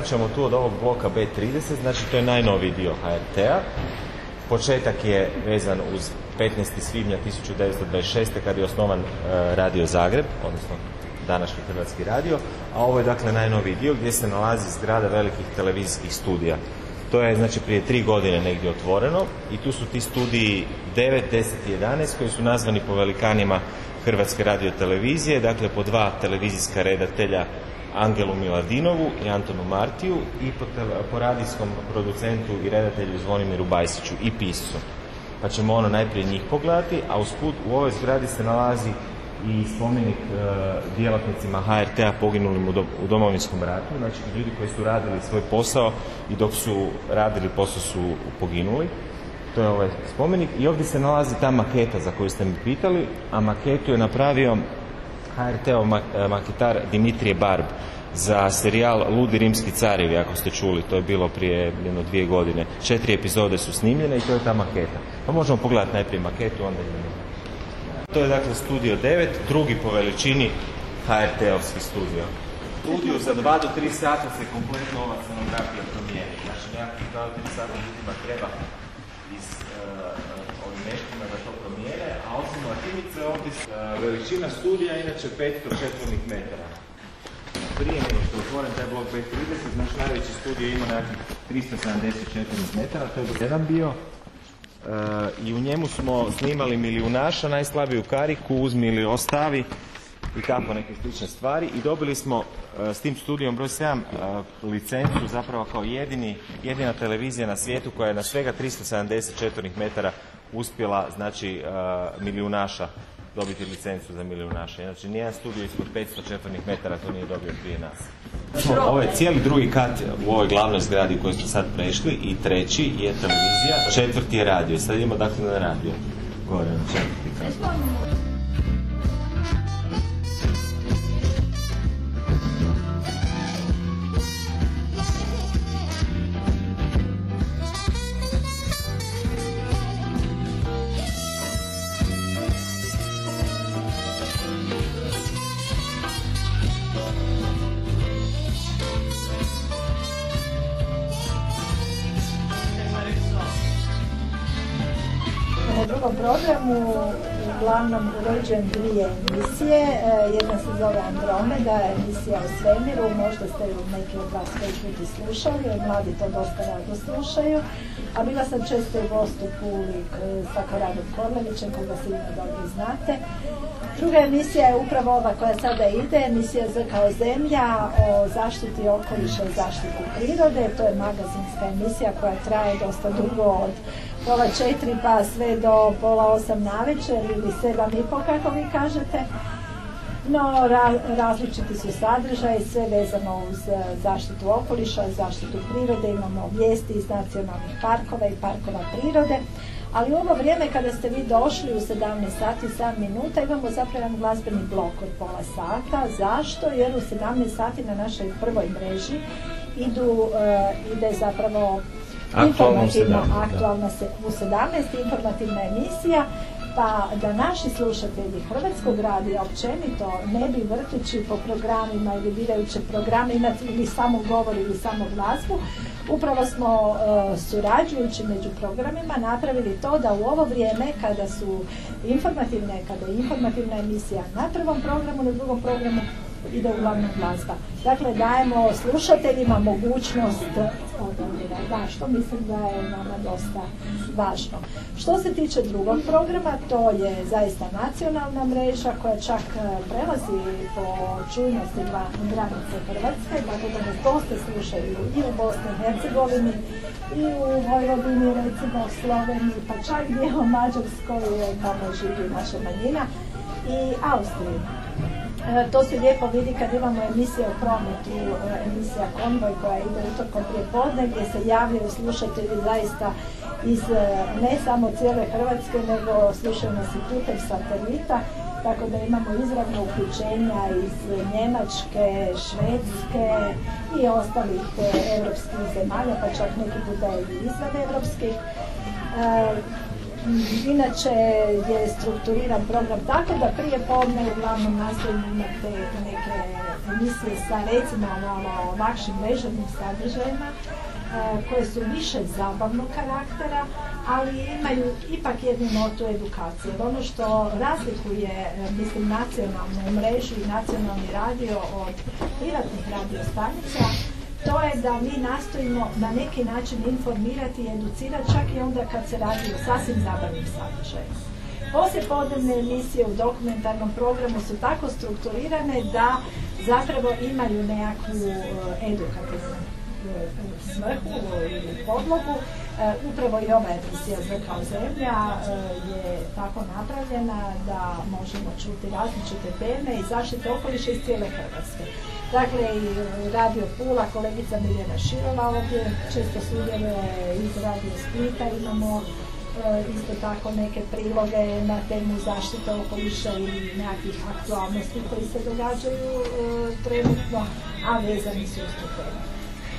Ćemo tu od ovog bloka B30, znači to je najnoviji dio HRT-a. Početak je vezan uz 15. svibnja 1926. kad je osnovan e, Radio Zagreb, odnosno današnji Hrvatski radio, a ovo je dakle najnoviji dio gdje se nalazi zgrada velikih televizijskih studija. To je znači prije tri godine negdje otvoreno i tu su ti studiji 9, 10 i 11 koji su nazvani po velikanima Hrvatske radio televizije, dakle po dva televizijska redatelja Angelu Miladinovu i Antonu Martiju i po, po radijskom producentu i redatelju Zvonimiru Bajsiću i pisu. Pa ćemo ono najprije njih pogledati, a usput u ovoj zgradi se nalazi i spomenik e, djelatnicima HRT-a poginulim u, u domovinskom ratu, znači ljudi koji su radili svoj posao i dok su radili posao su poginuli. To je ovaj spomenik i ovdje se nalazi ta maketa za koju ste mi pitali, a maketu je napravio HRT-ov e, maketar Dimitrije Barb za serijal Ludi rimski carevi, ako ste čuli, to je bilo prije jedno dvije godine. Četiri epizode su snimljene i to je ta maketa. Pa možemo pogledati najprije maketu, onda To je dakle studio 9, drugi po veličini HRT-ovski studio. Studio za 2 do 3 sata se kompletno ova scenografija promijeni. Znači nekakvih 2 do 3 sata ljudima treba iz uh, ovim meštima da to promijene, a osim ovdje uh, veličina studija inače 500 četvornih metara. Prije nego što je otvoren taj blok B30, naš najveći studio ima nekakvih 374 metara, to je jedan bio. i u njemu smo snimali milijunaša, najslabiju kariku, uzmi ili ostavi i tako neke slične stvari i dobili smo e, s tim studijom broj 7 e, licencu zapravo kao jedini, jedina televizija na svijetu koja je na svega 370 četvornih metara uspjela znači e, milijunaša dobiti licencu za milijunaša. Znači nijedan studio ispod 500 četvornih metara to nije dobio prije nas. Ovo je cijeli drugi kat u ovoj glavnoj zgradi koju smo sad prešli i treći je televizija, četvrti je radio. Sad idemo dakle na radio. Gore na četvrti kat. Programu uglavnom uređujem dvije emisije. E, Jedna se zove Andromeda, emisija o svemiru. Možda ste ju neki od vas već biti slušali, jer mladi to dosta rado slušaju. A bila sam često i gost u Puli sa Koradom Korlevićem, koga sigurno dobro znate. Druga emisija je upravo ova koja sada ide, emisija Z kao zemlja o zaštiti okoliša i zaštiti prirode. To je magazinska emisija koja traje dosta dugo od pola četiri pa sve do pola osam navečer ili sedam i pol kako vi kažete. No, ra- različiti su sadržaji, sve vezano uz e, zaštitu okoliša, zaštitu prirode, imamo vijesti iz nacionalnih parkova i parkova prirode. Ali u ovo vrijeme kada ste vi došli u 17 sati i 7 minuta imamo zapravo jedan glazbeni blok od pola sata. Zašto? Jer u 17 sati na našoj prvoj mreži idu, e, ide zapravo Aktualno u informativna, 17, da. aktualna se u 17 informativna emisija pa da naši slušatelji Hrvatskog radija općenito ne bi vrtići po programima ili birajući programe imati ili samo govor ili samo glazbu, upravo smo e, surađujući među programima napravili to da u ovo vrijeme kada su informativne, kada je informativna emisija na prvom programu, na drugom programu ide uglavnom glazba. Dakle, dajemo slušateljima mogućnost odabira, da, što mislim da je nama dosta važno. Što se tiče drugog programa, to je zaista nacionalna mreža koja čak e, prelazi po čujnosti granice Hrvatske, tako da nas dosta slušaju i u Bosni i Hercegovini, i u Vojvodini, recimo u Sloveniji, pa čak dio u Mađarskoj, e, tamo živi naša manjina, i Austriji. E, To se lijepo vidi kad imamo emisije o prometu, e, emisija Konvoj koja ide utorkom prije podne gdje se javljaju slušatelji zaista iz e, ne samo cijele Hrvatske nego slušaju nas i putem satelita tako da imamo izravno uključenja iz Njemačke, Švedske i ostalih europskih zemalja, pa čak neki puta i izvan europskih. Inače je strukturiran program tako da prije podne uglavnom nastojimo imate neke emisije sa recimo malo lakšim ležernim sadržajima e, koje su više zabavnog karaktera, ali imaju ipak jednu notu edukacije. Ono što razlikuje, e, mislim, nacionalnu mrežu i nacionalni radio od privatnih radiostanica, to je da mi nastojimo na neki način informirati i educirati čak i onda kad se radi o sasvim zabavnim sadržajima. Poslijepodnevne emisije u dokumentarnom programu su tako strukturirane da zapravo imaju nekakvu e, edukativnu e, svrhu ili podlogu. E, Upravo i ova emisija kao zemlja je tako napravljena da možemo čuti različite teme i zaštite okoliša iz cijele Hrvatske. Dakle, i Radio Pula, kolegica Miljana Širova ovdje često sudjeluje iz Radio Splita, imamo e, isto tako neke priloge na temu zaštite okoliša ili nekakvih aktualnosti koji se događaju e, trenutno, a vezani su tu temu.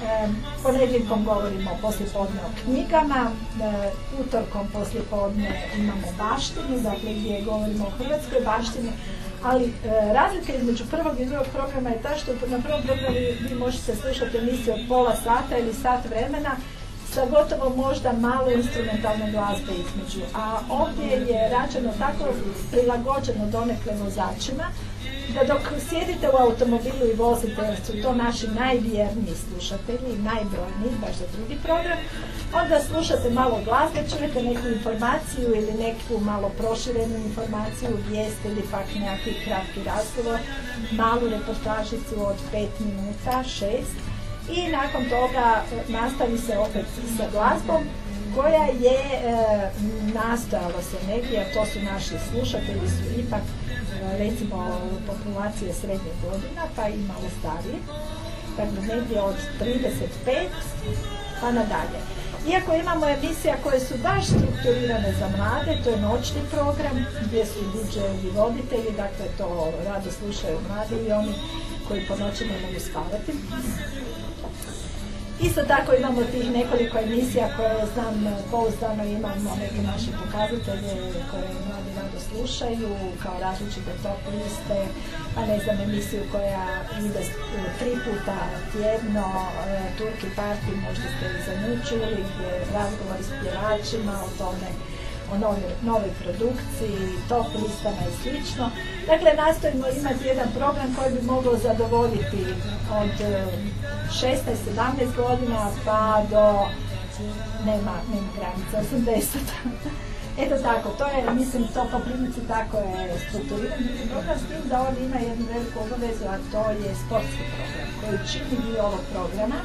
E, Ponedjeljkom govorimo poslijepodne o knjigama, e, utorkom poslijepodne imamo baštinu, dakle gdje govorimo o hrvatskoj baštini, ali e, razlika između prvog i drugog programa je ta što na prvom programu vi možete slušati emisiju od pola sata ili sat vremena sa gotovo možda malo instrumentalne glazbe između. A ovdje je rađeno tako prilagođeno donekle vozačima da dok sjedite u automobilu i vozite, jer su to naši najvjerniji slušatelji najbrojniji, baš za drugi program, onda slušate malo glazbe, čujete neku informaciju ili neku malo proširenu informaciju, vijest ili pak nekakvi kratki razgovor, malu reportažicu od pet minuta, šest, i nakon toga e, nastavi se opet sa glazbom koja je e, nastojala se negdje, a to su naši slušatelji su ipak e, recimo populacije srednjih godina pa i malo stariji, dakle negdje od 35 pa nadalje. Iako imamo emisija koje su baš strukturirane za mlade, to je noćni program gdje su i voditelji, dakle to rado slušaju mladi i oni koji po noći ne mogu spavati. Isto tako imamo tih nekoliko emisija koje znam pouzdano imamo neke naše pokazatelje koje mladi rado slušaju kao različite top liste, a ne znam emisiju koja ide tri puta tjedno, e, Turki Party, možda ste i zanučili, razgovori s pjevačima o tome o novoj, produkciji, top listama i slično. Dakle, nastojimo imati jedan program koji bi mogao zadovoljiti od 16-17 e, godina pa do nema, nema granica, 80. Eto tako, to je, mislim, to po primici tako je strukturiran program, s tim da on ima jednu veliku obavezu, a to je sportski program, koji čini dio ovog programa,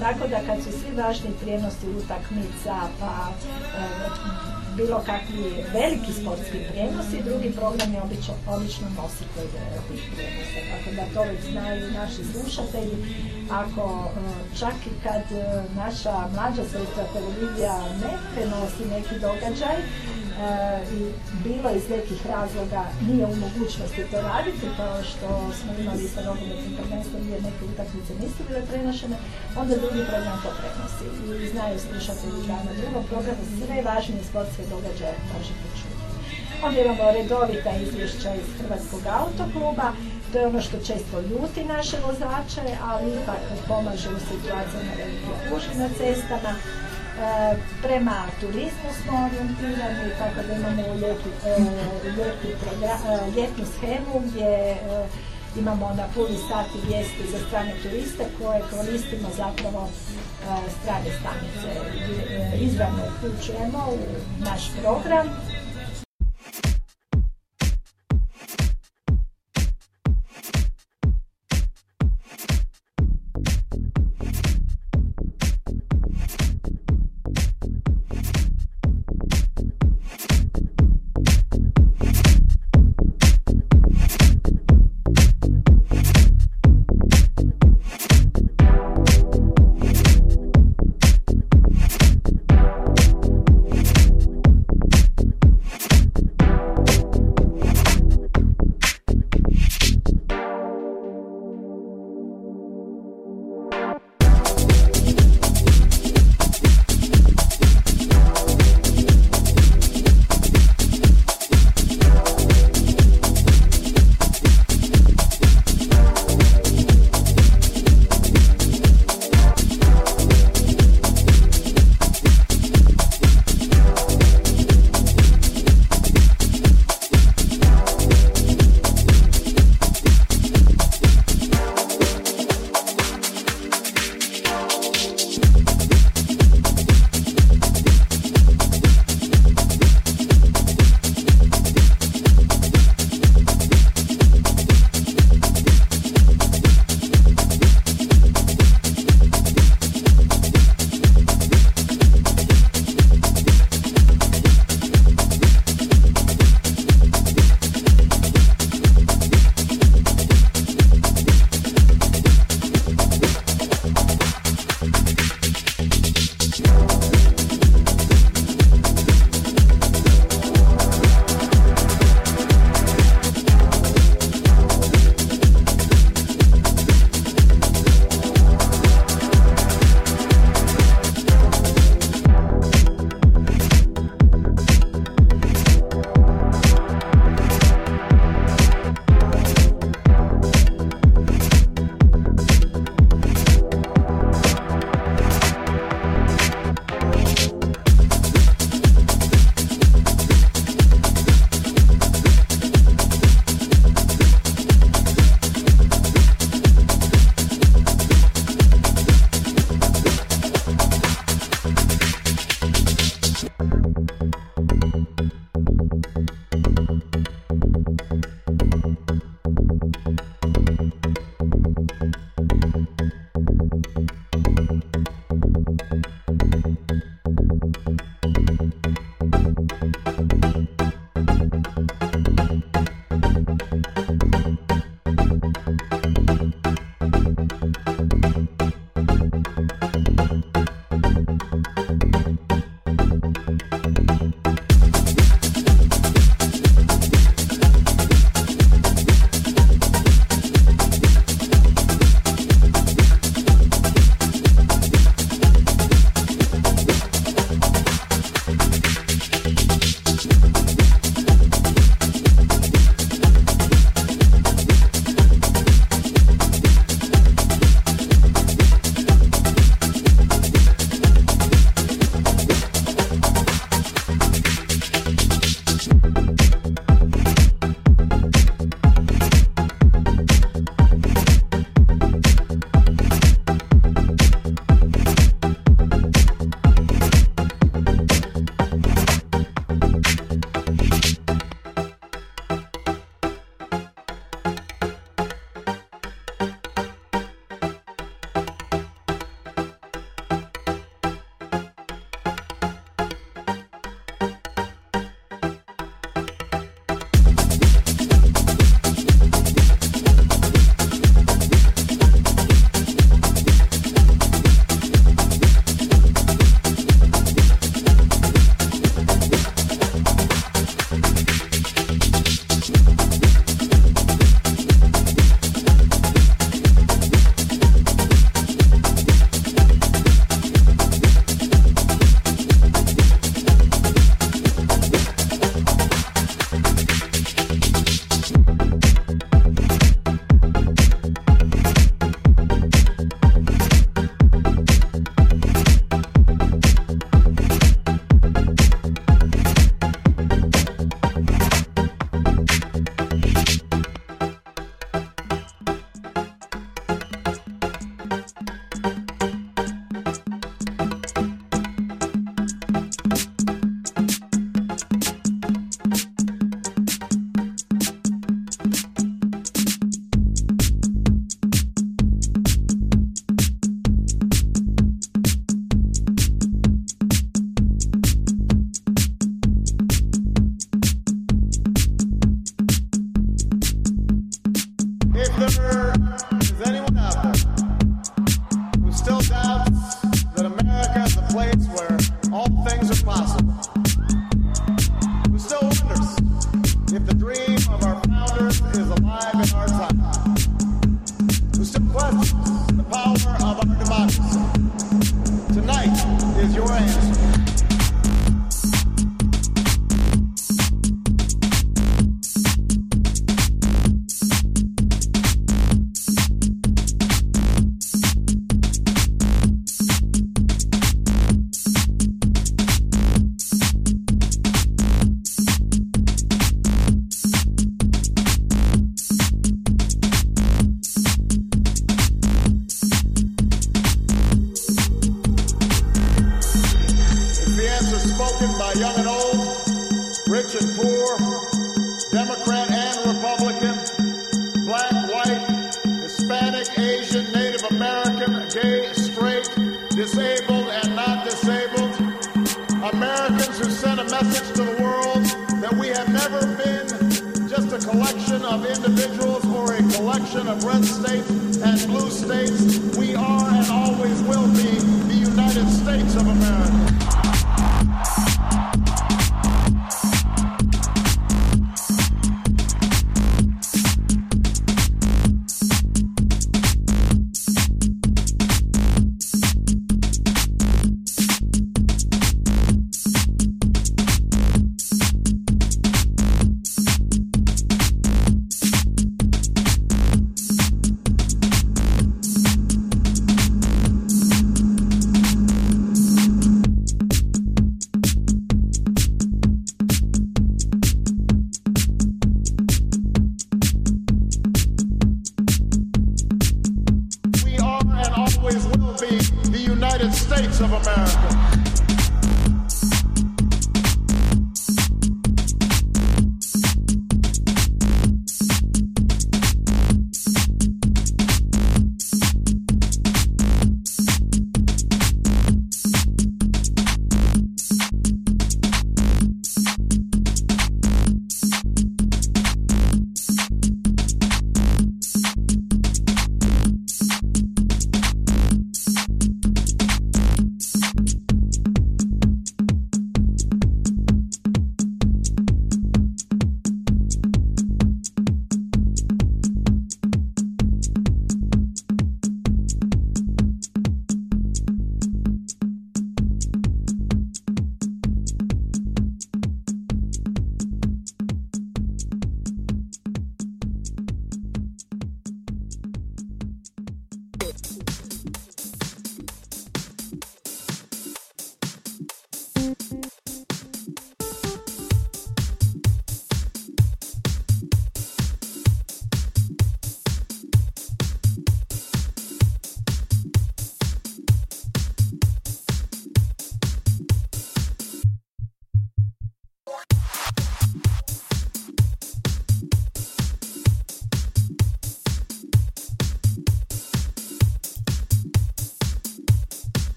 tako da kad su svi važni prijenosi utakmica, pa e, bilo kakvi veliki sportski prijenosi, drugi program je obično, obično nositelj eh, tih prijenosa. Tako da to već znaju naši slušatelji. Ako eh, čak i kad eh, naša mlađa sestra televizija ne prenosi neki događaj, i bilo iz nekih razloga nije u mogućnosti to raditi, kao što smo imali sa nogometnim prvenstvom gdje neke utakmice nisu bile prenošene, onda drugi program to prenosi. I znaju slušatelji da na drugom programu sve važnije sportske događaje možete čuti. Onda imamo redovita izvješća iz Hrvatskog autokluba, to je ono što često ljuti naše vozače, ali ipak pomaže u situacijama velike na cestama. E, prema turizmu smo orijentirani, tako da imamo e, ljetnu schemu gdje e, imamo na puni sati vijesti za strane turiste koje koristimo zapravo strane stanice. Izravno uključujemo u naš program